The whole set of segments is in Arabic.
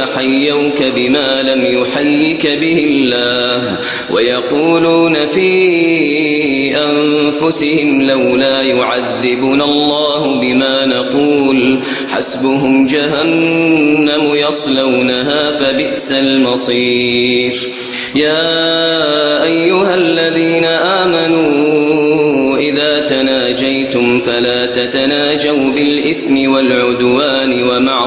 حيوك بما لم يحيك به الله ويقولون في أنفسهم لولا يعذبنا الله بما نقول حسبهم جهنم يصلونها فبئس المصير يا أيها الذين آمنوا إذا تناجيتم فلا تتناجوا بالإثم والعدوان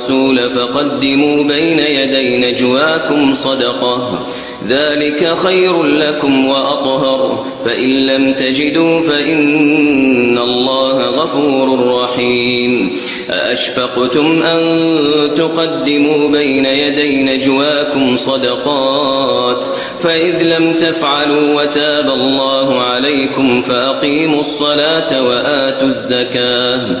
ناجيتم الرسول فقدموا بين يدي نجواكم صدقة. ذلك خير لكم وأطهر. فإن لم تجدوا فإن الله غفور رحيم. أأشفقتم أن تقدموا بين يدي نجواكم صدقات؟ فإذ لم تفعلوا وتاب الله عليكم فأقيموا الصلاة وآتوا الزكاة.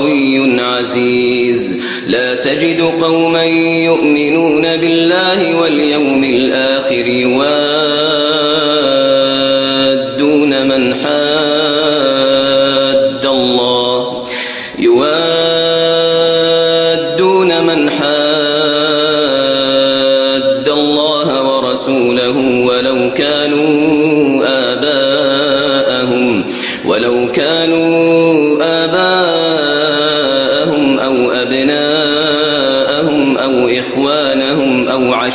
قوي عزيز. لا تجد قوما يؤمنون بالله واليوم الآخر يوادون من حاد الله. يوادون من حاد الله ورسوله ولو كانوا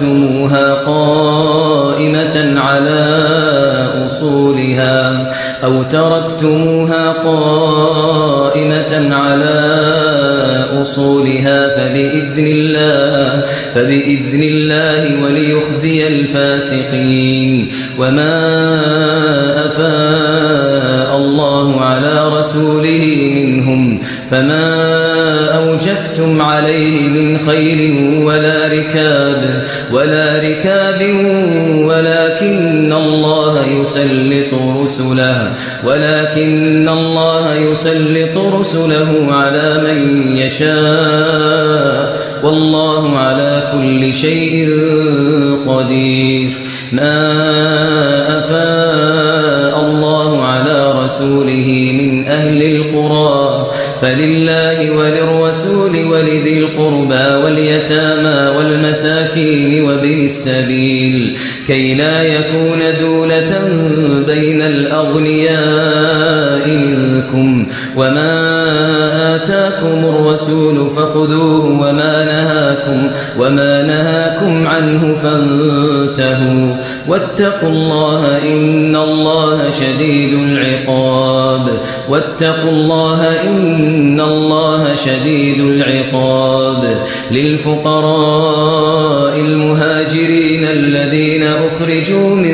تركتموها قائمة على أصولها أو تركتموها قائمة على أصولها فبإذن الله فبإذن الله وليخزي الفاسقين وما أفاء الله على رسوله من أهل القرى فلله وللرسول ولذي القربى واليتامى والمساكين وبن السبيل كي لا يكون دولة واتقوا الله إن الله شديد العقاب. واتقوا الله إن الله شديد العقاب. للفقراء المهاجرين الذين أخرجوا من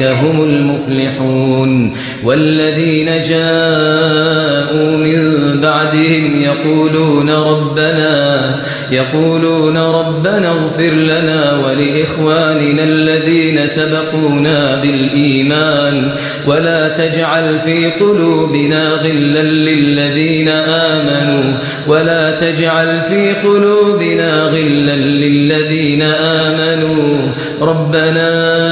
هم المفلحون والذين جاءوا من بعدهم يقولون ربنا يقولون ربنا اغفر لنا ولإخواننا الذين سبقونا بالإيمان ولا تجعل في قلوبنا غلا للذين آمنوا ولا تجعل في قلوبنا غلا للذين آمنوا ربنا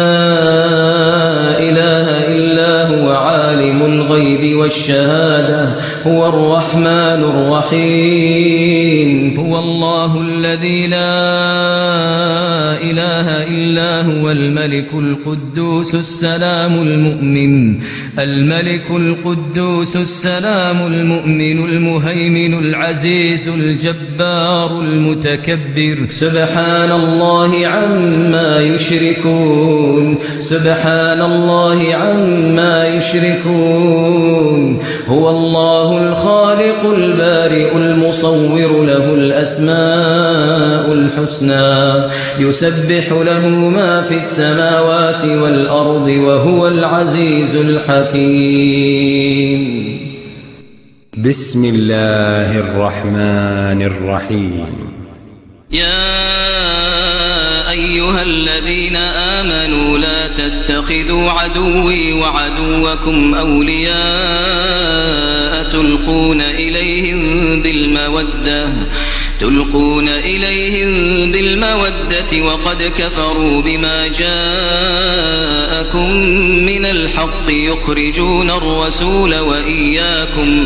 إله إلا هو عالم الغيب والشهادة. هو الرحمن الرحيم. هو الله الذي لا إله إلا هو الملك القدوس السلام المؤمن. الملك القدوس السلام المؤمن المهيمن العزيز الجبار المتكبر. سبحان الله عما يشركون. سبحان الله عما يشركون. هو الله الخالق البارئ المصور له الأسماء الحسنى يسبح له ما في السماوات والأرض وهو العزيز الحكيم. بسم الله الرحمن الرحيم. يا أيها الذين آمنوا لا تتخذوا عدوي وعدوكم أولياء تلقون إليهم بالمودة تلقون إليهم بالمودة وقد كفروا بما جاءكم من الحق يخرجون الرسول وإياكم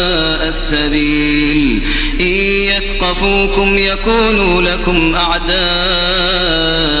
السبيل. إن يثقفوكم يكونوا لكم أعداء.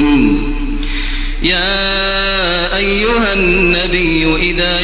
يا أيها النبي إذا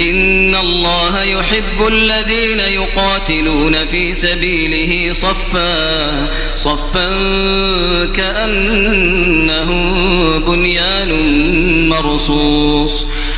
إن الله يحب الذين يقاتلون في سبيله صفا صفا كأنه بنيان مرصوص.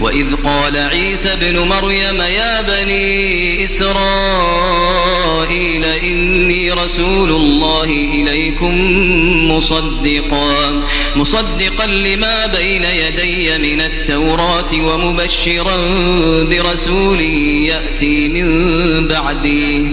وإذ قال عيسى ابن مريم يا بني إسرائيل إني رسول الله إليكم مصدقا مصدقا لما بين يدي من التوراة ومبشرا برسول يأتي من بعدي.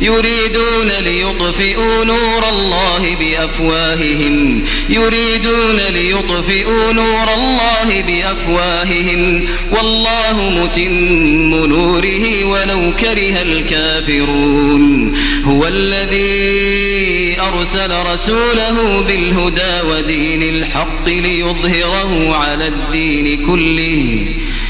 يريدون ليطفئوا نور الله بأفواههم. يريدون ليطفئوا نور الله بأفواههم. والله متم نوره ولو كره الكافرون. هو الذي أرسل رسوله بالهدى ودين الحق ليظهره على الدين كله.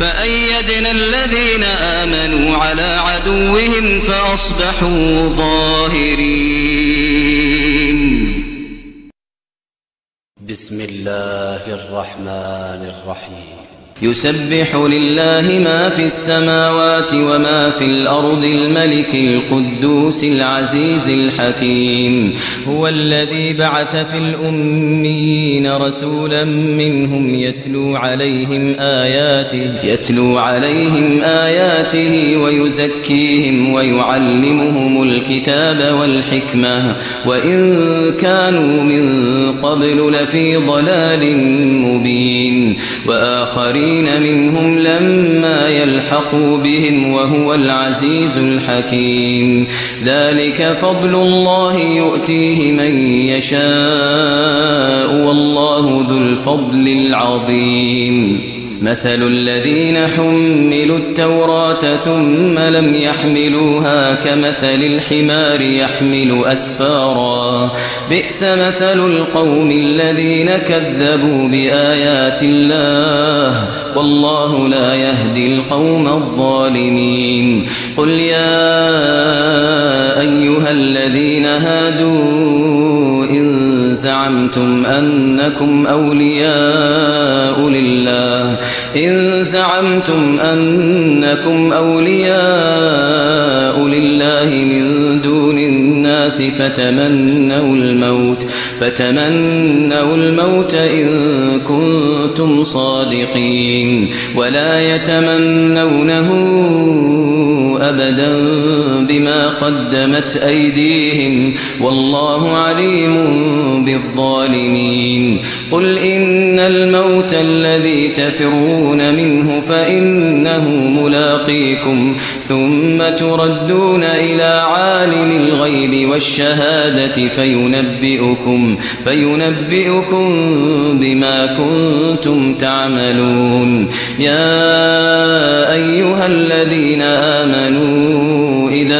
فأيدنا الذين آمنوا على عدوهم فأصبحوا ظاهرين. بسم الله الرحمن الرحيم. يسبح لله ما في السماوات وما في الأرض الملك القدوس العزيز الحكيم. هو الذي بعث في الأميين رسولا منهم يتلو عليهم آياته يتلو عليهم آياته ويزكيهم ويعلمهم الكتاب والحكمة. وإن كانوا من قبل لفي ضلال مبين. وآخرين الآخرين منهم لما يلحقوا بهم وهو العزيز الحكيم ذلك فضل الله يؤتيه من يشاء والله ذو الفضل العظيم مثل الذين حملوا التوراة ثم لم يحملوها كمثل الحمار يحمل أسفارا بئس مثل القوم الذين كذبوا بآيات الله والله لا يهدي القوم الظالمين. قل يا أيها الذين هادوا إن زعمتم أنكم أولياء لله. إن زعمتم أنكم أولياء لله من الناس فتمنوا الموت فتمنوا الموت إن كنتم صادقين ولا يتمنونه أبدا بما قدمت أيديهم والله عليم بالظالمين. قل إن الموت الذي تفرون منه فإنه ملاقيكم ثم تردون إلى عالم الغيب والشهادة فينبئكم فينبئكم بما كنتم تعملون. يا أيها الذين آمنوا إذا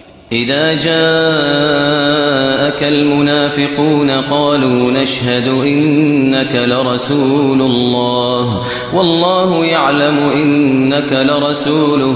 إذا جاءك المنافقون قالوا نشهد إنك لرسول الله والله يعلم إنك لرسوله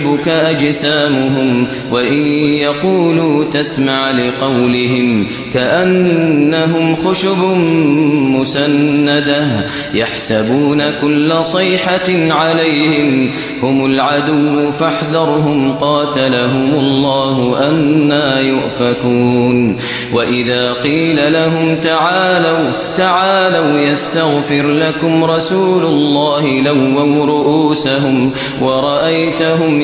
تعجبك أجسامهم وإن يقولوا تسمع لقولهم كأنهم خشب مسندة يحسبون كل صيحة عليهم هم العدو فاحذرهم قاتلهم الله أنا يؤفكون وإذا قيل لهم تعالوا تعالوا يستغفر لكم رسول الله لووا رؤوسهم ورأيتهم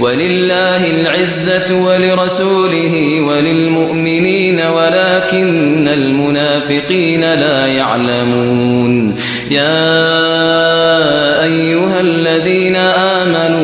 ولله العزة ولرسوله وللمؤمنين ولكن المنافقين لا يعلمون. يا أيها الذين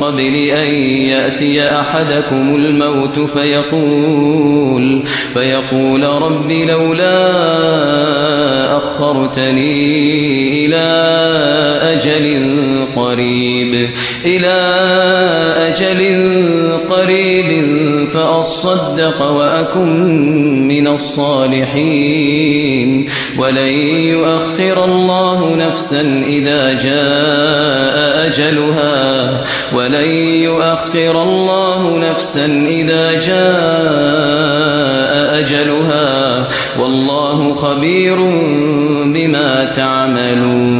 قبل أن يأتي أحدكم الموت فيقول فيقول رب لولا أخرتني إلى أجل قريب إلى أجل قريب فأصدق وأكن من الصالحين. ولن يؤخر الله نفسا إذا جاء أجلها. ولن يؤخر الله نفسا إذا جاء أجلها. والله خبير بما تعملون.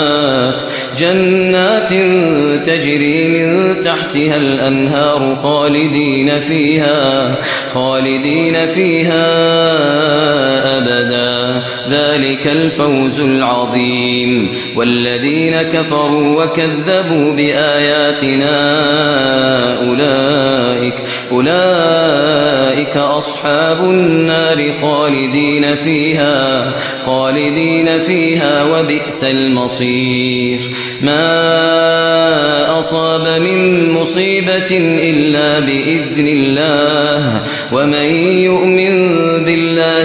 جنات تجري من تحتها الأنهار خالدين فيها خالدين فيها أبدا. ذلك الفوز العظيم. والذين كفروا وكذبوا بآياتنا أولئك أولئك أصحاب النار خالدين فيها خالدين فيها وبئس المصير. ما أصاب من مصيبة إلا بإذن الله. ومن يؤمن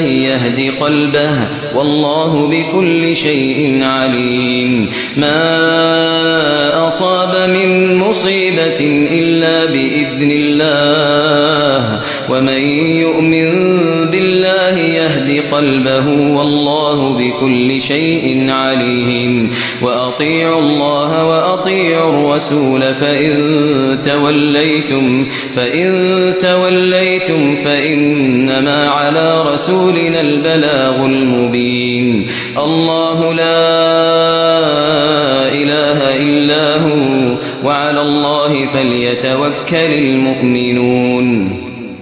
بالله يهد قلبه والله بكل شيء عليم. ما أصاب من مصيبة إلا بإذن الله. ومن يؤمن بالله يهد قلبه والله بكل شيء عليم. وأطيعوا الله وأطيعوا الرسول فإن توليتم فإن توليتم فإنما على رسولنا البلاغ المبين. الله لا إله إلا هو وعلى الله فليتوكل المؤمنون.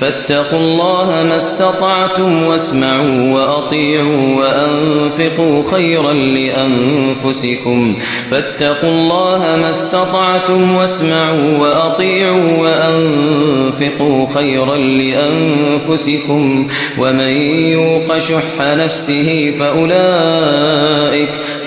فاتقوا الله ما استطعتم واسمعوا وأطيعوا وأنفقوا خيرا لأنفسكم. فاتقوا الله ما استطعتم واسمعوا وأطيعوا وأنفقوا خيرا لأنفسكم. ومن يوق شح نفسه فأولئك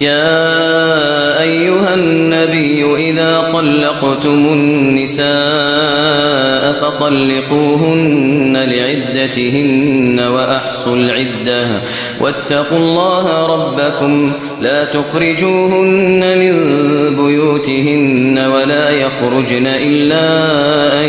يا أيها النبي إذا طلقتم النساء فطلقوهن عدتهن وأحصوا العدة واتقوا الله ربكم لا تخرجوهن من بيوتهن ولا يخرجن إلا أن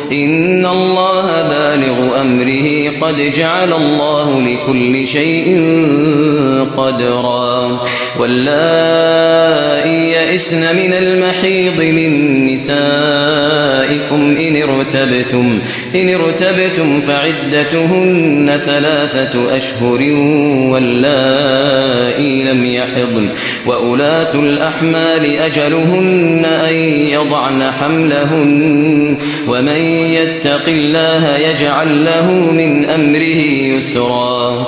إن الله بالغ أمره قد جعل الله لكل شيء قدرا واللائي يئسن من المحيض من نسائكم إن ارتبتم إن ارتبتم فعدتهن ثلاثة أشهر واللائي لم يحضن وأولاة الأحمال أجلهن أن يضعن حملهن ومن يتق الله يجعل له من أمره يسرا.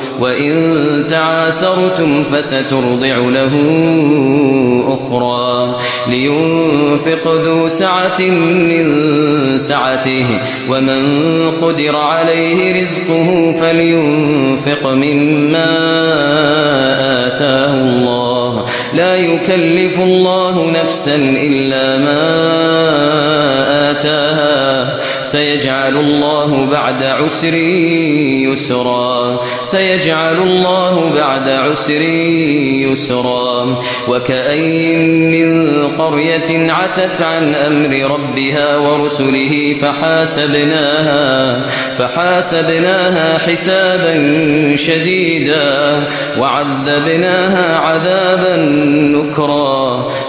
وإن تعاسرتم فسترضع له أخرى لينفق ذو سعة من سعته ومن قدر عليه رزقه فلينفق مما آتاه الله لا يكلف الله نفسا إلا ما آتاها سيجعل الله بعد عسر يسرا. سيجعل الله بعد عسر يسرا. وكأين من قرية عتت عن أمر ربها ورسله فحاسبناها فحاسبناها حسابا شديدا وعذبناها عذابا نكرا.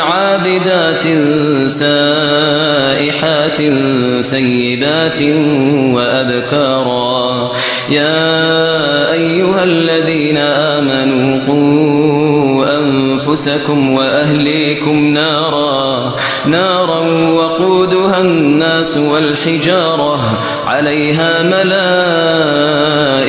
عابدات سائحات ثيبات وأبكارا. يا أيها الذين آمنوا قوا أنفسكم وأهليكم نارا. نارا وقودها الناس والحجارة. عليها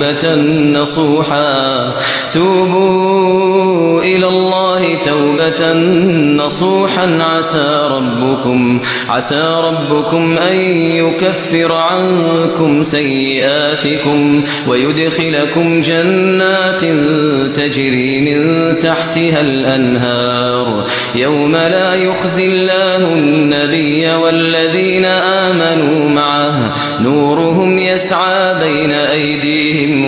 توبة نصوحا. توبوا إلى الله توبة نصوحا. عسى ربكم عسى ربكم أن يكفر عنكم سيئاتكم ويدخلكم جنات تجري من تحتها الأنهار. يوم لا يخزي الله النبي والذين آمنوا معه. نورهم يسعى بين أيديهم